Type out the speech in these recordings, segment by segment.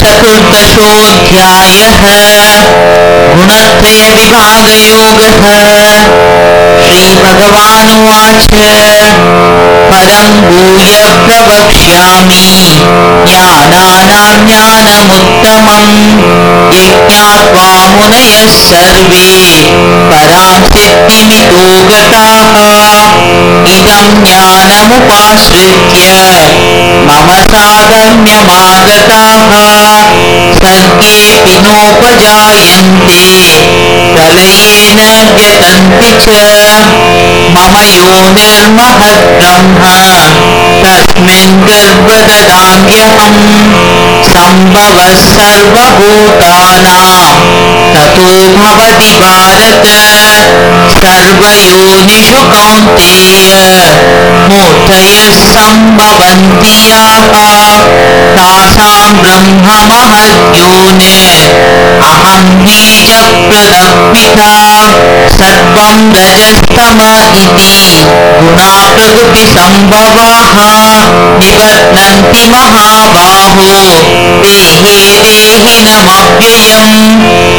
चतुर्दशोऽध्यायः गुणत्रयविभागयोगः श्रीभगवानुवाच परं भूय प्रवक्ष्यामि ज्ञानानां ज्ञानमुत्तमम् यज्ञात्वा मुनयः सर्वे परां सिद्धिमितो गताः ज्ञानमुपाश्रित्य मम साधर्म्यमागताः सर्गेऽपि नोपजायन्ते प्रलयेन व्यतन्ति च मम यो निर्महद्ब्रह्म तस्मिन् गर्भददाम्यहम् सम्भवः सर्वभूतानां। ततो भवति भारत महाबाहो देहे देहिनमव्ययम्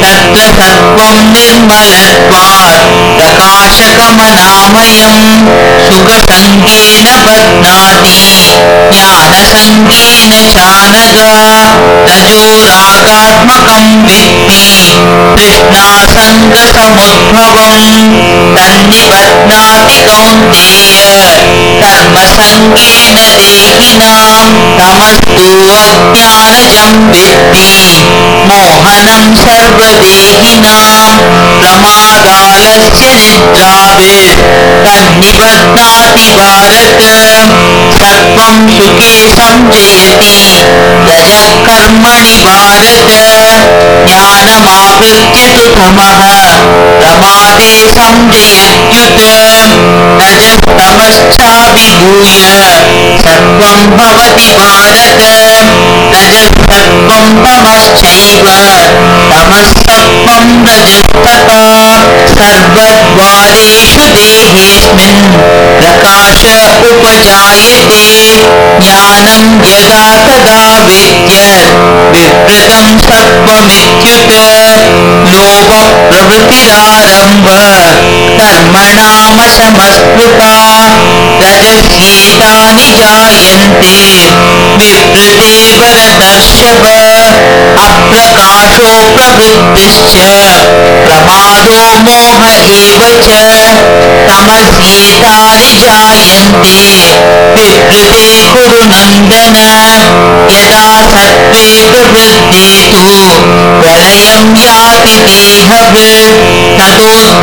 तत्र सत्त्वं निर्मलत्वात् प्रकाशकमनामयम् सुखसङ्गेन बध्नाति ज्ञानसङ्गेन चानघ रजोरागात्मकं विद्धि तृष्णासङ्गसमुद्भवम् तन्निबध्नाति कौन्तेय कर्म संकेत रेहिना तमस्तुप्यारजं वित्ति मोहनं सर्वदेहिनां प्रमादालस्य निद्राभिर् तन्निबध्नाति भारत सर्वं सुखे संजयति यजः कर्मणि भारत ज्ञानमावृत्य सुखमः प्रमादे संजयत्युत रजस्तमश्चाभिभूय सत्त्वं भवति भारत। रजसत्त्वं तमश्चैव तमःसत्त्वं रजस्तथा सर्वद्वारेषु देहेऽस्मिन् प्रकाश उपजायते। ज्ञानं यदा तदा विद्यत् विवृतं सत्त्वमित्युत लोभप्रवृत्तिरारम्भ कर्मणामसमस्कृता रजस्येतानि जायन्ते। विवृते भरतर्षभ अप्रकाशो प्रवृत्तिश्च प्रमादो मोह एव च। तमस्येतानि जायन्ते। विवृते कुरु नन्दन यदा सत्त्वे प्रवृद्धे तु प्रलयं याति देहवृत् तदोत्तमं